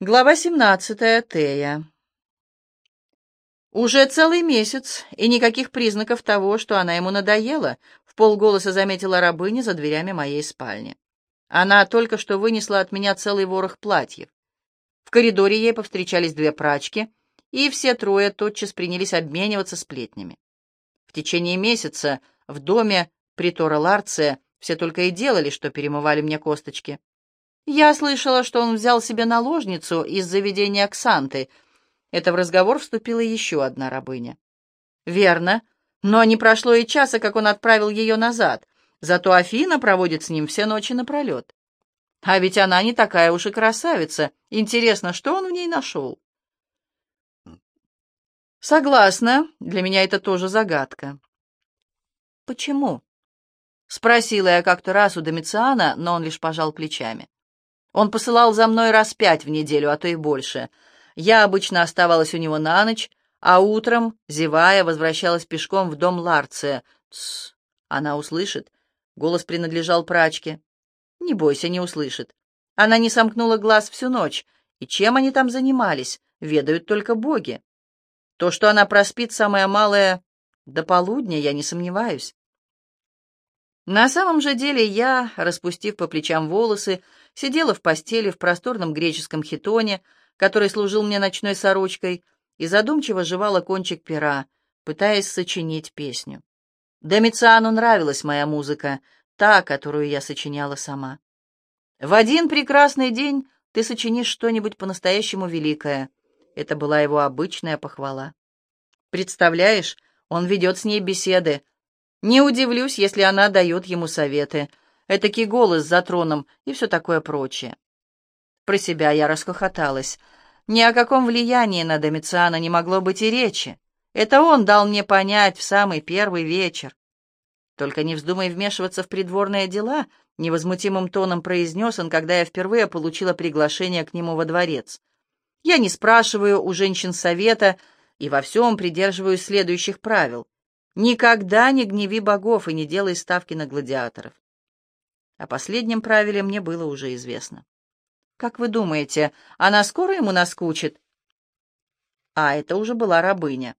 Глава 17. Тея. Уже целый месяц, и никаких признаков того, что она ему надоела, в полголоса заметила рабыня за дверями моей спальни. Она только что вынесла от меня целый ворох платьев. В коридоре ей повстречались две прачки, и все трое тотчас принялись обмениваться сплетнями. В течение месяца в доме притора Ларция все только и делали, что перемывали мне косточки. Я слышала, что он взял себе наложницу из заведения Оксанты. Это в разговор вступила еще одна рабыня. Верно, но не прошло и часа, как он отправил ее назад. Зато Афина проводит с ним все ночи напролет. А ведь она не такая уж и красавица. Интересно, что он в ней нашел? Согласна, для меня это тоже загадка. Почему? Спросила я как-то раз у Домициана, но он лишь пожал плечами. Он посылал за мной раз пять в неделю, а то и больше. Я обычно оставалась у него на ночь, а утром, зевая, возвращалась пешком в дом Ларция. Тссс, она услышит. Голос принадлежал прачке. Не бойся, не услышит. Она не сомкнула глаз всю ночь. И чем они там занимались, ведают только боги. То, что она проспит самое малое до полудня, я не сомневаюсь. На самом же деле я, распустив по плечам волосы, сидела в постели в просторном греческом хитоне, который служил мне ночной сорочкой, и задумчиво жевала кончик пера, пытаясь сочинить песню. Домициану нравилась моя музыка, та, которую я сочиняла сама. «В один прекрасный день ты сочинишь что-нибудь по-настоящему великое». Это была его обычная похвала. Представляешь, он ведет с ней беседы, не удивлюсь, если она дает ему советы. Этакий голос за троном и все такое прочее. Про себя я расхохоталась. Ни о каком влиянии на Домициана не могло быть и речи. Это он дал мне понять в самый первый вечер. Только не вздумай вмешиваться в придворные дела, невозмутимым тоном произнес он, когда я впервые получила приглашение к нему во дворец. Я не спрашиваю у женщин совета и во всем придерживаюсь следующих правил. Никогда не гневи богов и не делай ставки на гладиаторов. О последнем правиле мне было уже известно. Как вы думаете, она скоро ему наскучит? А это уже была рабыня.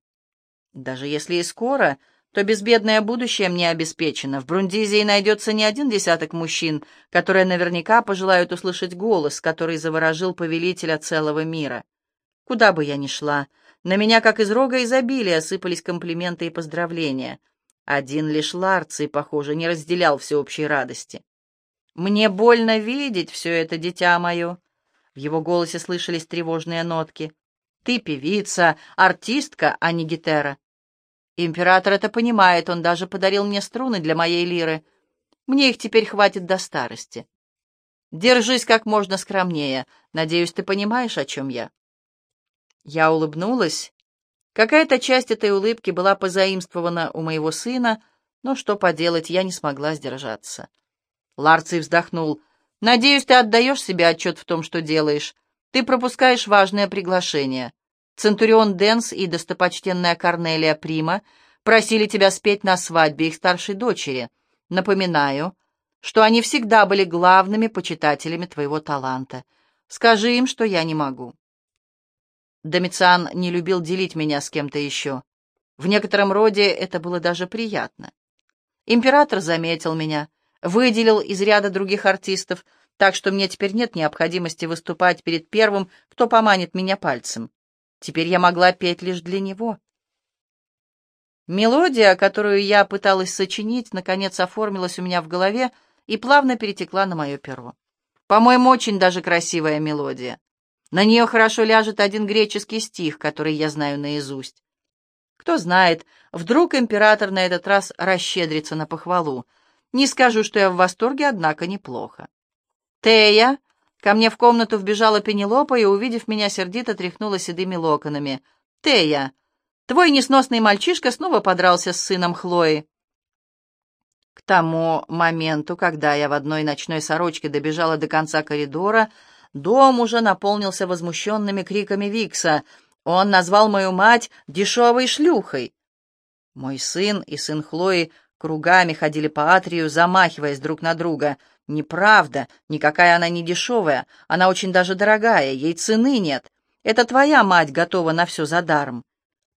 Даже если и скоро, то безбедное будущее мне обеспечено. В Брундизии найдется не один десяток мужчин, которые наверняка пожелают услышать голос, который заворожил повелителя целого мира. Куда бы я ни шла, на меня, как из рога изобилия, сыпались комплименты и поздравления. Один лишь Ларций, похоже, не разделял всеобщей радости. «Мне больно видеть все это, дитя мое!» В его голосе слышались тревожные нотки. «Ты певица, артистка, а не гитера». Император это понимает, он даже подарил мне струны для моей лиры. Мне их теперь хватит до старости. Держись как можно скромнее. Надеюсь, ты понимаешь, о чем я. Я улыбнулась. Какая-то часть этой улыбки была позаимствована у моего сына, но что поделать, я не смогла сдержаться. Ларций вздохнул. «Надеюсь, ты отдаешь себе отчет в том, что делаешь. Ты пропускаешь важное приглашение. Центурион Дэнс и достопочтенная Корнелия Прима просили тебя спеть на свадьбе их старшей дочери. Напоминаю, что они всегда были главными почитателями твоего таланта. Скажи им, что я не могу». Домициан не любил делить меня с кем-то еще. В некотором роде это было даже приятно. Император заметил меня, выделил из ряда других артистов, так что мне теперь нет необходимости выступать перед первым, кто поманит меня пальцем. Теперь я могла петь лишь для него. Мелодия, которую я пыталась сочинить, наконец оформилась у меня в голове и плавно перетекла на мое перо. По-моему, очень даже красивая мелодия. На нее хорошо ляжет один греческий стих, который я знаю наизусть. Кто знает, вдруг император на этот раз расщедрится на похвалу. Не скажу, что я в восторге, однако неплохо. «Тея!» Ко мне в комнату вбежала Пенелопа и, увидев меня, сердито тряхнула седыми локонами. «Тея! Твой несносный мальчишка снова подрался с сыном Хлои». К тому моменту, когда я в одной ночной сорочке добежала до конца коридора, Дом уже наполнился возмущенными криками Викса. Он назвал мою мать дешевой шлюхой. Мой сын и сын Хлои кругами ходили по атрию, замахиваясь друг на друга. «Неправда, никакая она не дешевая, она очень даже дорогая, ей цены нет. Это твоя мать готова на все за даром».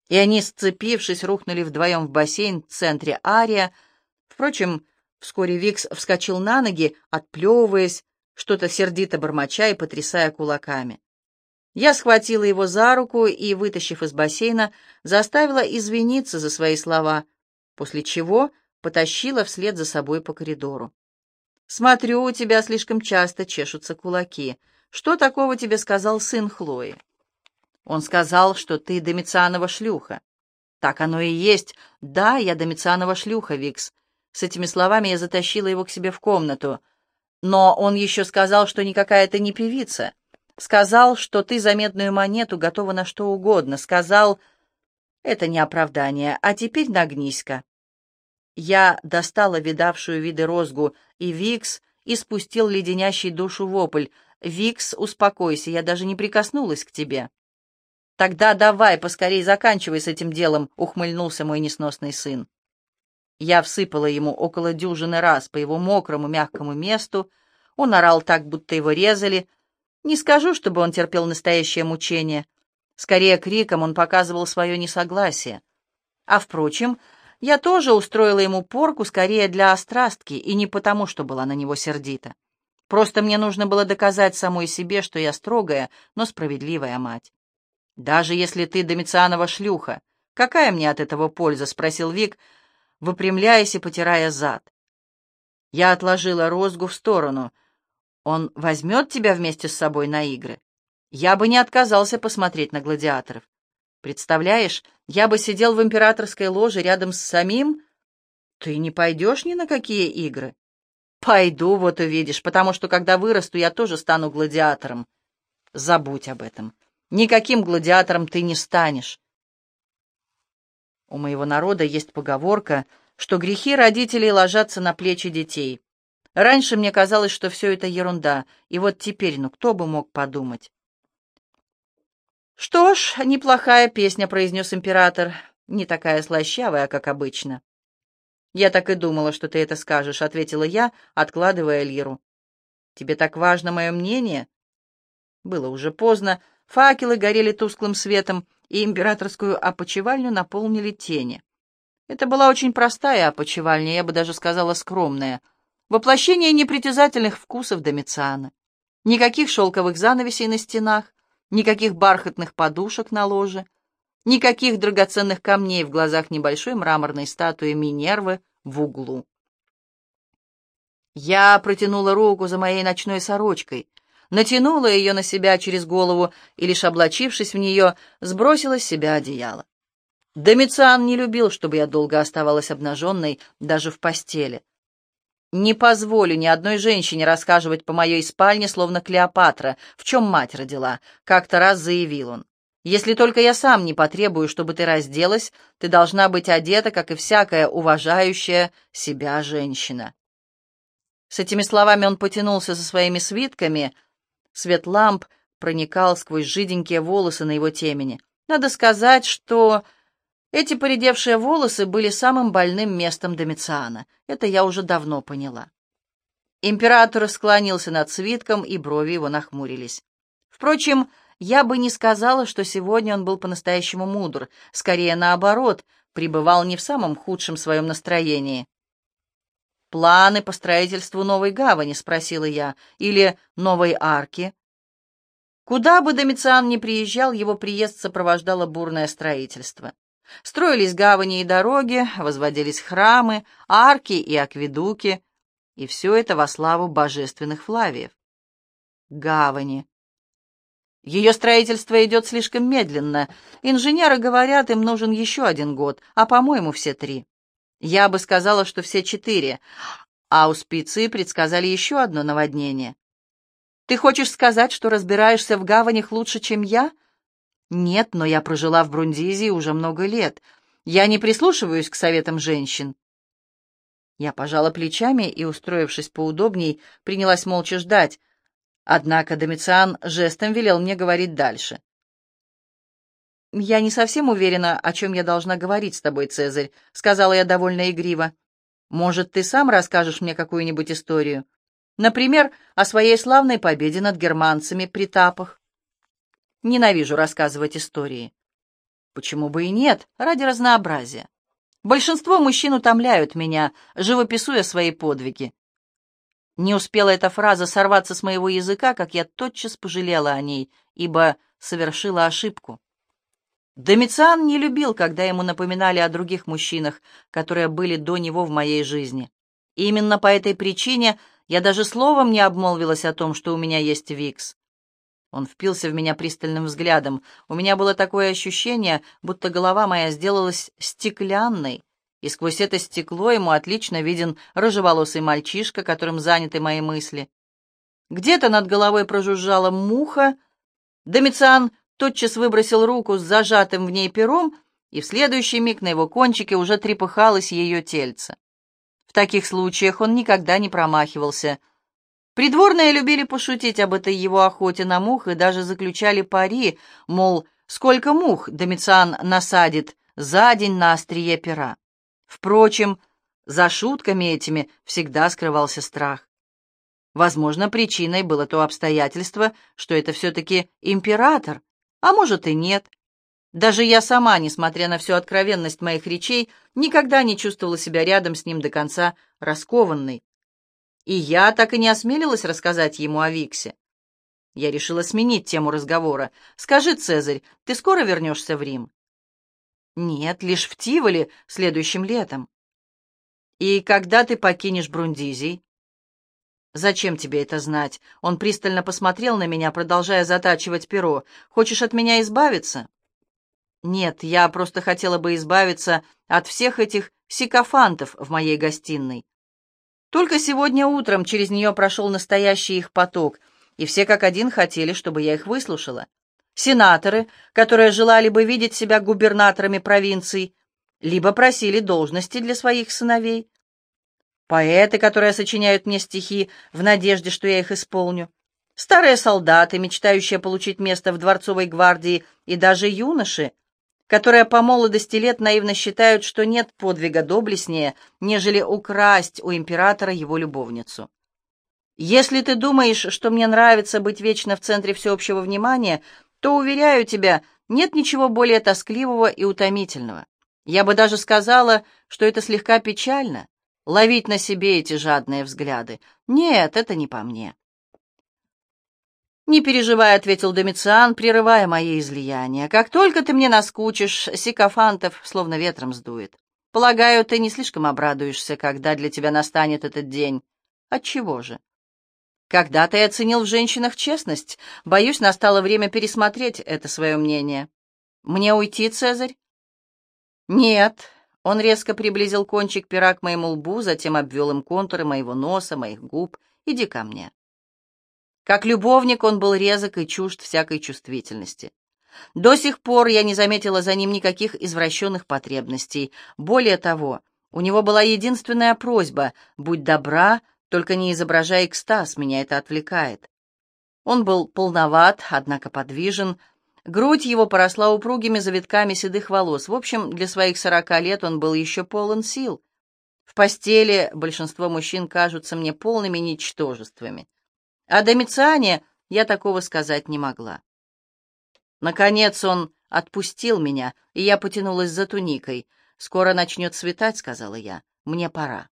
И они, сцепившись, рухнули вдвоем в бассейн в центре ария. Впрочем, вскоре Викс вскочил на ноги, отплевываясь, что-то сердито бормоча и потрясая кулаками. Я схватила его за руку и, вытащив из бассейна, заставила извиниться за свои слова, после чего потащила вслед за собой по коридору. «Смотрю, у тебя слишком часто чешутся кулаки. Что такого тебе сказал сын Хлои?» «Он сказал, что ты Домицианова шлюха». «Так оно и есть. Да, я Домицианова шлюха, Викс». С этими словами я затащила его к себе в комнату. «Но он еще сказал, что никакая ты не певица. Сказал, что ты за медную монету готова на что угодно. Сказал... Это не оправдание. А теперь нагнись-ка. Я достала видавшую виды розгу, и Викс испустил леденящий душу вопль. «Викс, успокойся, я даже не прикоснулась к тебе». «Тогда давай, поскорей заканчивай с этим делом», — ухмыльнулся мой несносный сын. Я всыпала ему около дюжины раз по его мокрому мягкому месту. Он орал так, будто его резали. Не скажу, чтобы он терпел настоящее мучение. Скорее, криком он показывал свое несогласие. А, впрочем, я тоже устроила ему порку скорее для острастки, и не потому, что была на него сердита. Просто мне нужно было доказать самой себе, что я строгая, но справедливая мать. «Даже если ты Домицианова шлюха, какая мне от этого польза?» — спросил Вик, выпрямляясь и потирая зад. Я отложила розгу в сторону. «Он возьмет тебя вместе с собой на игры?» Я бы не отказался посмотреть на гладиаторов. Представляешь, я бы сидел в императорской ложе рядом с самим. Ты не пойдешь ни на какие игры? Пойду, вот увидишь, потому что, когда вырасту, я тоже стану гладиатором. Забудь об этом. Никаким гладиатором ты не станешь. У моего народа есть поговорка, что грехи родителей ложатся на плечи детей. Раньше мне казалось, что все это ерунда, и вот теперь, ну кто бы мог подумать? «Что ж, неплохая песня», — произнес император. «Не такая слащавая, как обычно». «Я так и думала, что ты это скажешь», — ответила я, откладывая лиру. «Тебе так важно мое мнение?» Было уже поздно, факелы горели тусклым светом, и императорскую опочивальню наполнили тени. Это была очень простая опочивальня, я бы даже сказала скромная. Воплощение непритязательных вкусов Домициана. Никаких шелковых занавесей на стенах, никаких бархатных подушек на ложе, никаких драгоценных камней в глазах небольшой мраморной статуи Минервы в углу. Я протянула руку за моей ночной сорочкой, натянула ее на себя через голову и, лишь облачившись в нее, сбросила с себя одеяло. Домициан не любил, чтобы я долго оставалась обнаженной даже в постели. Не позволю ни одной женщине рассказывать по моей спальне, словно Клеопатра, в чем мать родила, как-то раз заявил он. Если только я сам не потребую, чтобы ты разделась, ты должна быть одета, как и всякая уважающая себя женщина. С этими словами он потянулся за своими свитками. Свет ламп проникал сквозь жиденькие волосы на его темени. Надо сказать, что эти поредевшие волосы были самым больным местом Домициана. Это я уже давно поняла. Император склонился над свитком, и брови его нахмурились. Впрочем, я бы не сказала, что сегодня он был по-настоящему мудр. Скорее, наоборот, пребывал не в самом худшем своем настроении. «Планы по строительству новой гавани?» — спросила я. «Или новой арки?» Куда бы Домициан ни приезжал, его приезд сопровождало бурное строительство. Строились гавани и дороги, возводились храмы, арки и акведуки, и все это во славу божественных Флавиев. Гавани. Ее строительство идет слишком медленно. Инженеры говорят, им нужен еще один год, а, по-моему, все три. Я бы сказала, что все четыре, а у спецы предсказали еще одно наводнение. Ты хочешь сказать, что разбираешься в гаванях лучше, чем я?» Нет, но я прожила в Брундизии уже много лет. Я не прислушиваюсь к советам женщин. Я пожала плечами и, устроившись поудобней, принялась молча ждать. Однако Домициан жестом велел мне говорить дальше. «Я не совсем уверена, о чем я должна говорить с тобой, Цезарь», — сказала я довольно игриво. Может, ты сам расскажешь мне какую-нибудь историю? Например, о своей славной победе над германцами при Тапах. Ненавижу рассказывать истории. Почему бы и нет, ради разнообразия. Большинство мужчин утомляют меня, живописуя свои подвиги. Не успела эта фраза сорваться с моего языка, как я тотчас пожалела о ней, ибо совершила ошибку. Домициан не любил, когда ему напоминали о других мужчинах, которые были до него в моей жизни. И именно по этой причине я даже словом не обмолвилась о том, что у меня есть Викс. Он впился в меня пристальным взглядом. У меня было такое ощущение, будто голова моя сделалась стеклянной, и сквозь это стекло ему отлично виден рыжеволосый мальчишка, которым заняты мои мысли. Где-то над головой прожужжала муха. Домициан тотчас выбросил руку с зажатым в ней пером, и в следующий миг на его кончике уже трепыхалось ее тельце. В таких случаях он никогда не промахивался. Придворные любили пошутить об этой его охоте на мух и даже заключали пари, мол, сколько мух Домициан насадит за день на острие пера. Впрочем, за шутками этими всегда скрывался страх. Возможно, причиной было то обстоятельство, что это все-таки император, а может и нет. Даже я сама, несмотря на всю откровенность моих речей, никогда не чувствовала себя рядом с ним до конца раскованной. И я так и не осмелилась рассказать ему о Виксе. Я решила сменить тему разговора. «Скажи, Цезарь, ты скоро вернешься в Рим?» «Нет, лишь в Тиволе следующим летом». «И когда ты покинешь Брундизий?» «Зачем тебе это знать?» Он пристально посмотрел на меня, продолжая затачивать перо. «Хочешь от меня избавиться?» «Нет, я просто хотела бы избавиться от всех этих сикофантов в моей гостиной. Только сегодня утром через нее прошел настоящий их поток, и все как один хотели, чтобы я их выслушала. Сенаторы, которые желали бы видеть себя губернаторами провинций, либо просили должности для своих сыновей, Поэты, которые сочиняют мне стихи в надежде, что я их исполню. Старые солдаты, мечтающие получить место в дворцовой гвардии, и даже юноши, которые по молодости лет наивно считают, что нет подвига доблестнее, нежели украсть у императора его любовницу. Если ты думаешь, что мне нравится быть вечно в центре всеобщего внимания, то, уверяю тебя, нет ничего более тоскливого и утомительного. Я бы даже сказала, что это слегка печально ловить на себе эти жадные взгляды. Нет, это не по мне. «Не переживай», — ответил Домициан, прерывая мои излияния. «Как только ты мне наскучишь, сикофантов словно ветром сдует. Полагаю, ты не слишком обрадуешься, когда для тебя настанет этот день. Отчего же?» «Когда ты оценил в женщинах честность, боюсь, настало время пересмотреть это свое мнение. Мне уйти, Цезарь?» «Нет, он резко приблизил кончик пера к моему лбу, затем обвел им контуры моего носа, моих губ. «Иди ко мне». Как любовник он был резок и чужд всякой чувствительности. До сих пор я не заметила за ним никаких извращенных потребностей. Более того, у него была единственная просьба — «Будь добра, только не изображай экстаз, меня это отвлекает». Он был полноват, однако подвижен, Грудь его поросла упругими завитками седых волос. В общем, для своих сорока лет он был еще полон сил. В постели большинство мужчин кажутся мне полными ничтожествами. О Домициане я такого сказать не могла. Наконец он отпустил меня, и я потянулась за туникой. «Скоро начнет светать», — сказала я. «Мне пора».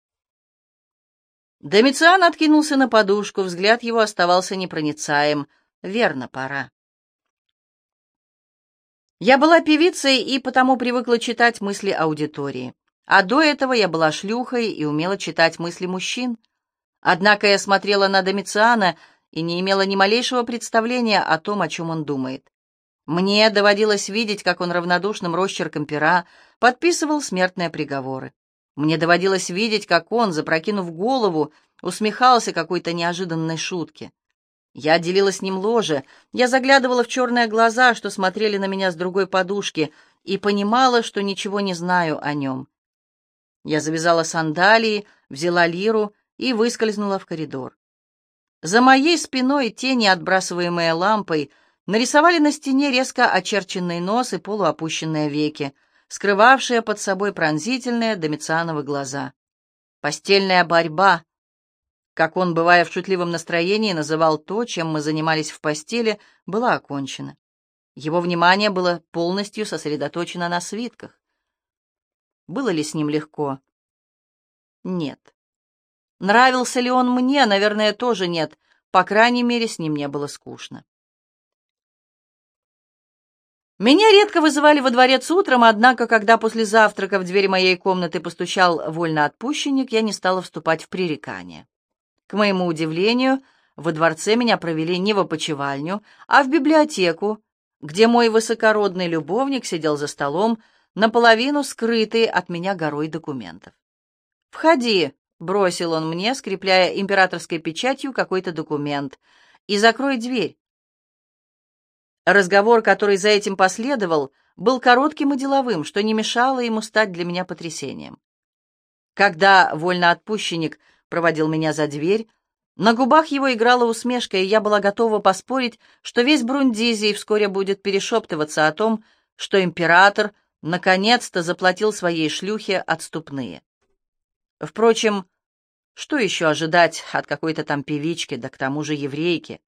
Домициан откинулся на подушку, взгляд его оставался непроницаем. «Верно, пора». Я была певицей и потому привыкла читать мысли аудитории. А до этого я была шлюхой и умела читать мысли мужчин. Однако я смотрела на Домициана и не имела ни малейшего представления о том, о чем он думает. Мне доводилось видеть, как он равнодушным росчерком пера подписывал смертные приговоры. Мне доводилось видеть, как он, запрокинув голову, усмехался какой-то неожиданной шутке. Я делила с ним ложе, я заглядывала в черные глаза, что смотрели на меня с другой подушки, и понимала, что ничего не знаю о нем. Я завязала сандалии, взяла лиру и выскользнула в коридор. За моей спиной тени, отбрасываемые лампой, нарисовали на стене резко очерченный нос и полуопущенные веки, скрывавшие под собой пронзительные домициановы глаза. Постельная борьба, как он, бывая в шутливом настроении, называл то, чем мы занимались в постели, была окончена. Его внимание было полностью сосредоточено на свитках. Было ли с ним легко? Нет. Нравился ли он мне? Наверное, тоже нет. По крайней мере, с ним не было скучно. Меня редко вызывали во дворец утром, однако, когда после завтрака в дверь моей комнаты постучал вольноотпущенник, я не стала вступать в пререкание. К моему удивлению, во дворце меня провели не в опочивальню, а в библиотеку, где мой высокородный любовник сидел за столом, наполовину скрытый от меня горой документов. «Входи», — бросил он мне, скрепляя императорской печатью какой-то документ, — «и закрой дверь. Разговор, который за этим последовал, был коротким и деловым, что не мешало ему стать для меня потрясением. Когда вольноотпущенник проводил меня за дверь, на губах его играла усмешка, и я была готова поспорить, что весь Брундизий вскоре будет перешептываться о том, что император наконец-то заплатил своей шлюхе отступные. Впрочем, что еще ожидать от какой-то там певички, да к тому же еврейки?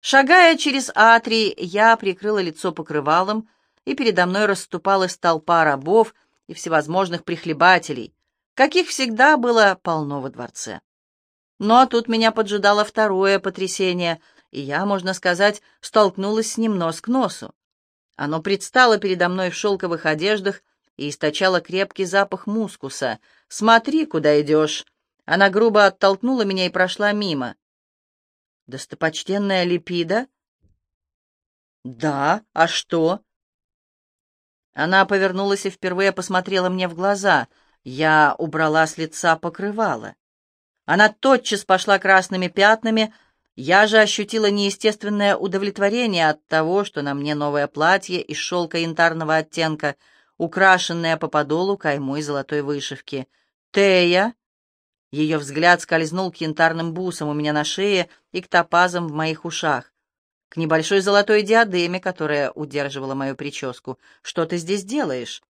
Шагая через атрий, я прикрыла лицо покрывалом, и передо мной расступалась толпа рабов и всевозможных прихлебателей, каких всегда было полно во дворце. Но тут меня поджидало второе потрясение, и я, можно сказать, столкнулась с ним нос к носу. Оно предстало передо мной в шелковых одеждах и источало крепкий запах мускуса. «Смотри, куда идешь!» Она грубо оттолкнула меня и прошла мимо. «Достопочтенная Липида?» «Да, а что?» Она повернулась и впервые посмотрела мне в глаза. Я убрала с лица покрывало. Она тотчас пошла красными пятнами. Я же ощутила неестественное удовлетворение от того, что на мне новое платье из шелка янтарного оттенка, украшенное по подолу каймой золотой вышивки. «Тея!» Ее взгляд скользнул к янтарным бусам у меня на шее и к топазам в моих ушах, к небольшой золотой диадеме, которая удерживала мою прическу. «Что ты здесь делаешь?»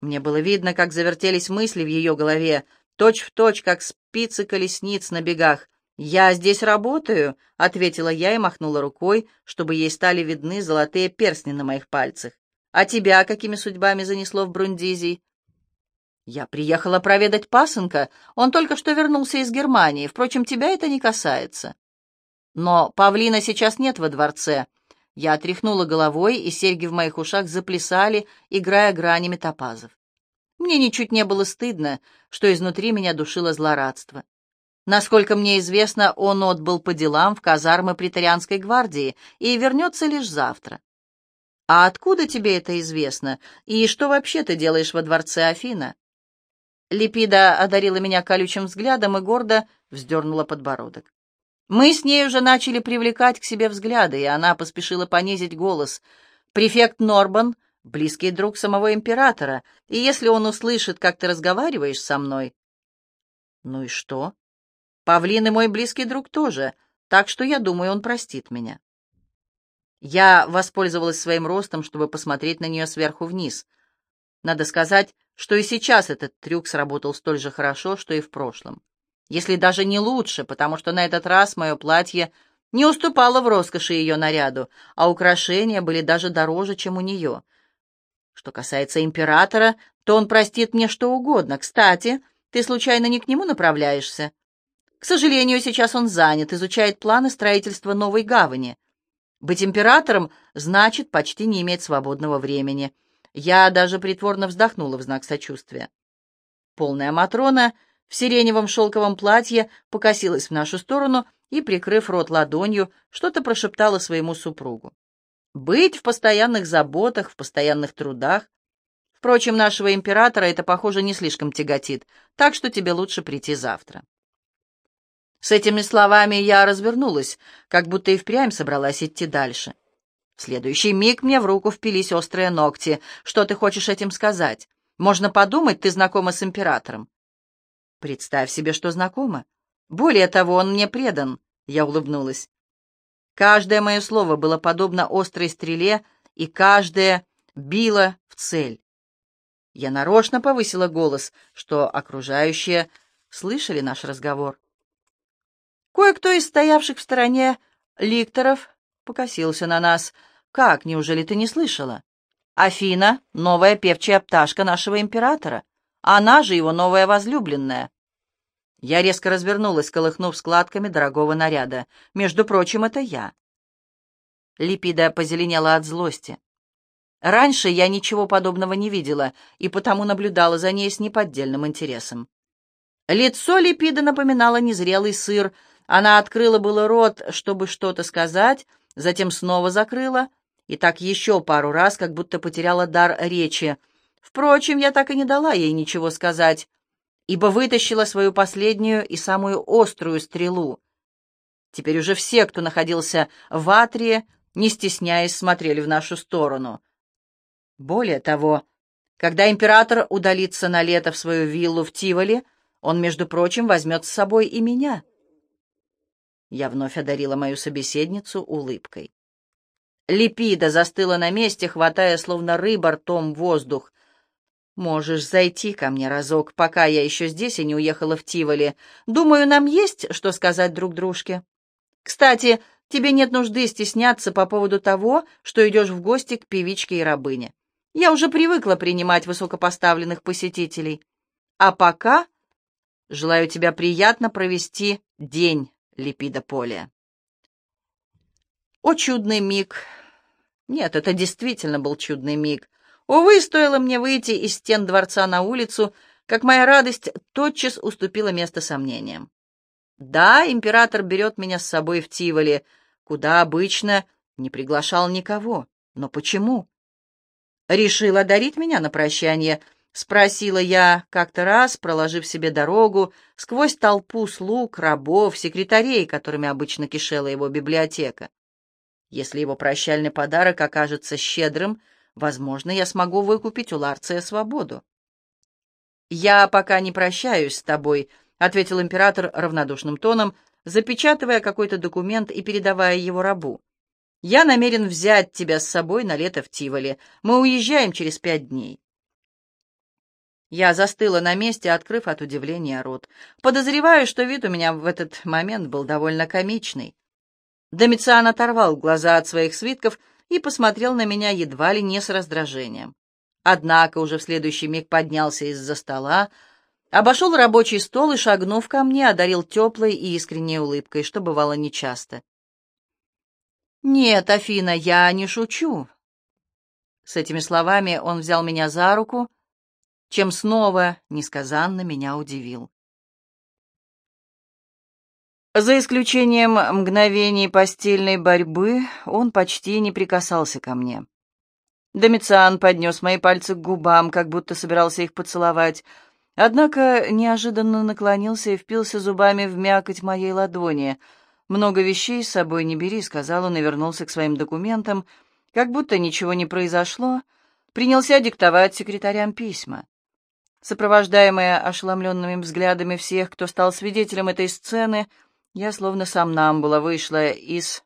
Мне было видно, как завертелись мысли в ее голове, точь-в-точь, точь, как спицы колесниц на бегах. «Я здесь работаю», — ответила я и махнула рукой, чтобы ей стали видны золотые перстни на моих пальцах. «А тебя какими судьбами занесло в Брундизий?» «Я приехала проведать пасынка. Он только что вернулся из Германии. Впрочем, тебя это не касается». «Но павлина сейчас нет во дворце». Я отряхнула головой, и серьги в моих ушах заплясали, играя гранями топазов. Мне ничуть не было стыдно, что изнутри меня душило злорадство. Насколько мне известно, он отбыл по делам в казармы претарианской гвардии и вернется лишь завтра. «А откуда тебе это известно? И что вообще ты делаешь во дворце Афина?» Липида одарила меня колючим взглядом и гордо вздернула подбородок. Мы с ней уже начали привлекать к себе взгляды, и она поспешила понизить голос. «Префект Норбан — близкий друг самого императора, и если он услышит, как ты разговариваешь со мной...» «Ну и что?» «Павлин и мой близкий друг тоже, так что я думаю, он простит меня». Я воспользовалась своим ростом, чтобы посмотреть на нее сверху вниз. Надо сказать, что и сейчас этот трюк сработал столь же хорошо, что и в прошлом. Если даже не лучше, потому что на этот раз мое платье не уступало в роскоши ее наряду, а украшения были даже дороже, чем у нее. Что касается императора, то он простит мне что угодно. Кстати, ты случайно не к нему направляешься? К сожалению, сейчас он занят, изучает планы строительства новой гавани. Быть императором значит почти не иметь свободного времени. Я даже притворно вздохнула в знак сочувствия. Полная Матрона в сиреневом шелковом платье покосилась в нашу сторону и, прикрыв рот ладонью, что-то прошептала своему супругу. Быть в постоянных заботах, в постоянных трудах. Впрочем, нашего императора это, похоже, не слишком тяготит, так что тебе лучше прийти завтра. С этими словами я развернулась, как будто и впрямь собралась идти дальше. В следующий миг мне в руку впились острые ногти. Что ты хочешь этим сказать? Можно подумать, ты знакома с императором. Представь себе, что знакома. Более того, он мне предан. Я улыбнулась. Каждое мое слово было подобно острой стреле, и каждое било в цель. Я нарочно повысила голос, что окружающие слышали наш разговор. Кое-кто из стоявших в стороне ликторов покосился на нас. «Как, неужели ты не слышала? Афина — новая певчая пташка нашего императора. Она же его новая возлюбленная». Я резко развернулась, колыхнув складками дорогого наряда. «Между прочим, это я». Липида позеленела от злости. Раньше я ничего подобного не видела, и потому наблюдала за ней с неподдельным интересом. Лицо Липида напоминало незрелый сыр, она открыла было рот, чтобы что-то сказать, затем снова закрыла, и так еще пару раз, как будто потеряла дар речи. Впрочем, я так и не дала ей ничего сказать, ибо вытащила свою последнюю и самую острую стрелу. Теперь уже все, кто находился в Атрии, не стесняясь, смотрели в нашу сторону. Более того, когда император удалится на лето в свою виллу в Тиволе, он, между прочим, возьмет с собой и меня — я вновь одарила мою собеседницу улыбкой. Липида застыла на месте, хватая, словно рыба, ртом воздух. «Можешь зайти ко мне разок, пока я еще здесь и не уехала в Тиволи. Думаю, нам есть что сказать друг дружке. Кстати, тебе нет нужды стесняться по поводу того, что идешь в гости к певичке и рабыне. Я уже привыкла принимать высокопоставленных посетителей. А пока желаю тебя приятно провести день Липида Полия. О, чудный миг! Нет, это действительно был чудный миг. Увы, стоило мне выйти из стен дворца на улицу, как моя радость тотчас уступила место сомнениям. Да, император берет меня с собой в Тиволи, куда обычно не приглашал никого. Но почему? Решил одарить меня на прощание — Спросила я как-то раз, проложив себе дорогу сквозь толпу слуг, рабов, секретарей, которыми обычно кишела его библиотека. Если его прощальный подарок окажется щедрым, возможно, я смогу выкупить у Ларция свободу. «Я пока не прощаюсь с тобой», — ответил император равнодушным тоном, запечатывая какой-то документ и передавая его рабу. «Я намерен взять тебя с собой на лето в Тиволе. Мы уезжаем через пять дней». Я застыла на месте, открыв от удивления рот. Подозреваю, что вид у меня в этот момент был довольно комичный. Домициан оторвал глаза от своих свитков и посмотрел на меня едва ли не с раздражением. Однако уже в следующий миг поднялся из-за стола, обошел рабочий стол и, шагнув ко мне, одарил теплой и искренней улыбкой, что бывало нечасто. «Нет, Афина, я не шучу». С этими словами он взял меня за руку, чем снова несказанно меня удивил. За исключением мгновений постельной борьбы, он почти не прикасался ко мне. Домициан поднес мои пальцы к губам, как будто собирался их поцеловать, однако неожиданно наклонился и впился зубами в мякоть моей ладони. «Много вещей с собой не бери», — сказал он и вернулся к своим документам, как будто ничего не произошло, принялся диктовать секретарям письма. Сопровождаемая ошеломленными взглядами всех, кто стал свидетелем этой сцены, я словно сам намбула вышла из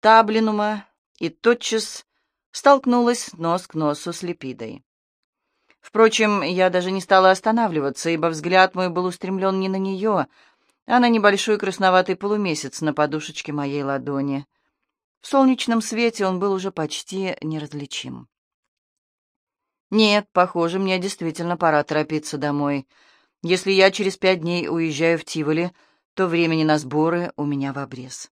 таблинума и тотчас столкнулась нос к носу с Липидой. Впрочем, я даже не стала останавливаться, ибо взгляд мой был устремлен не на нее, а на небольшой красноватый полумесяц на подушечке моей ладони. В солнечном свете он был уже почти неразличим. Нет, похоже, мне действительно пора торопиться домой. Если я через пять дней уезжаю в Тиволи, то времени на сборы у меня в обрез.